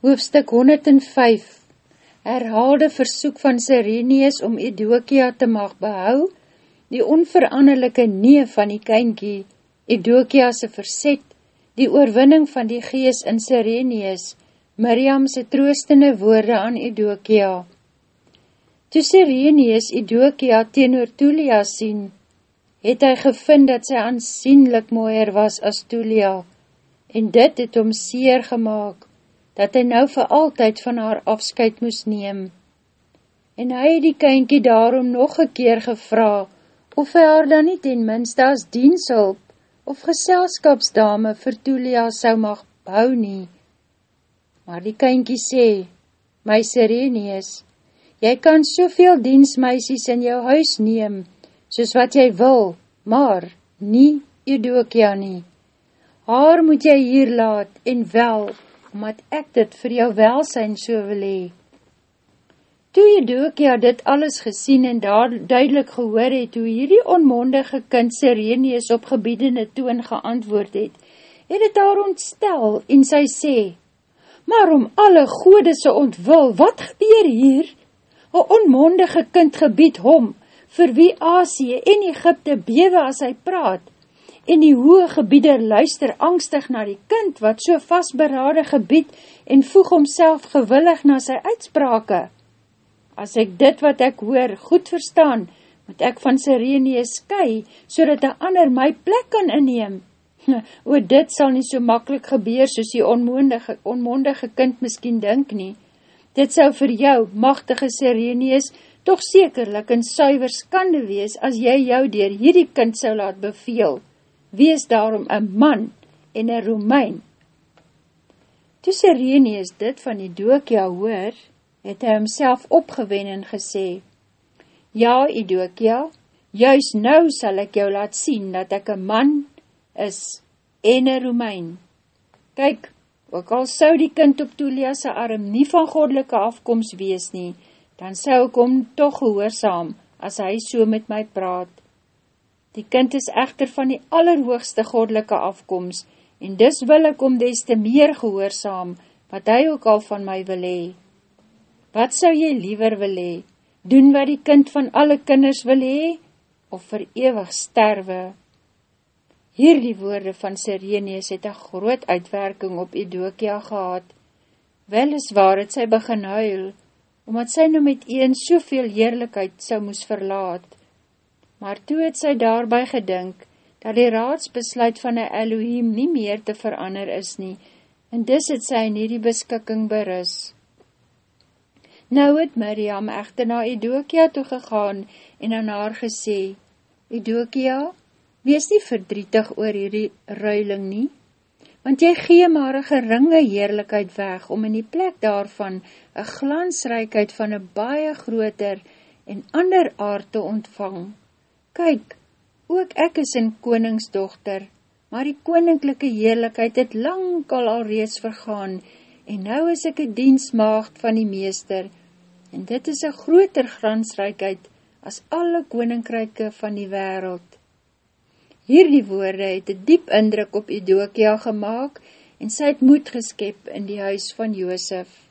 Hoofstuk 105 Herhaalde versoek van Sireneus om Edokia te mag behou, die onveranderlijke nee van die kynkie, Edokia'se verset, die oorwinning van die gees in Sireneus, Miriamse troostende woorde aan Edokia. Toe Sireneus Edokia teenoor Tulia sien, het hy gevind dat sy aansienlik mooier was as Tulia, en dit het om seer gemaakt, dat hy nou vir altyd van haar afskuit moes neem. En hy het die kynkie daarom nog een keer gevra, of hy haar dan nie ten minste as dienshulp of geselskapsdame vir Tulia sou mag bou nie. Maar die kynkie sê, my Sireneus, jy kan soveel diensmeisies in jou huis neem, soos wat jy wil, maar nie Eudokia nie. Haar moet jy hier laat en wel, omdat ek dit vir jou welsijn so wil hee. Toe Eudokia dit alles gesien en daar duidelik gehoor het, hoe hierdie onmondige kind Sireneus op gebiedende toon geantwoord het, het het haar ontstel en sy sê, Maar om alle godese ontwil, wat gebeur hier? Een onmondige kind gebied hom, vir wie Asie en Egypte bewe as hy praat, en die hoë gebieder luister angstig na die kind, wat so vastberade gebied en voeg homself gewillig na sy uitsprake. As ek dit wat ek hoor goed verstaan, moet ek van Sirene sky, so dat die ander my plek kan inneem. O, dit sal nie so makkelijk gebeur, soos die onmondige, onmondige kind miskien dink nie. Dit sal vir jou, machtige Sirenees, toch sekerlik en suiver skande wees, as jy jou dier hierdie kind sal laat beveel wees daarom een man en een Romein. Toe Sireneus dit van die Idokia hoor, het hy homself opgewen en gesê, Ja, Idokia, juist nou sal ek jou laat sien dat ek een man is en een Romein. Kyk, ook al sou die kind op Tulia'se arm nie van godelike afkomst wees nie, dan sou ek hom toch gehoorzaam, as hy so met my praat. Die kind is echter van die allerhoogste godelike afkomst, en dis wil ek om des te meer gehoorzaam, wat hy ook al van my wil hee. Wat sou jy liever wil hee? Doen wat die kind van alle kinders wil hee, of vir ewig sterwe? Hierdie woorde van Sireneus het een groot uitwerking op Edokia gehad. Wel is waar het sy begin huil, omdat sy nou met een soveel heerlijkheid sou moes verlaat maar toe het sy daarby gedink, dat die raadsbesluit van die Elohim nie meer te verander is nie, en dis het sy in die beskikking berus. Nou het Miriam echter na Edokia toegegaan en aan haar gesê, Edokia, wees nie verdrietig oor hierdie ruiling nie, want jy gee maar een geringe heerlijkheid weg om in die plek daarvan een glansrijkheid van een baie groter en ander aard te ontvang. Kyk, ook ek is een koningsdochter, maar die koninklijke heerlijkheid het lang al al reeds vergaan, en nou is ek een diensmaagd van die meester, en dit is een groter gransrijkheid as alle koninkryke van die wereld. Hierdie woorde het een diep indruk op Edokia gemaakt, en sy het moed geskep in die huis van Joosef.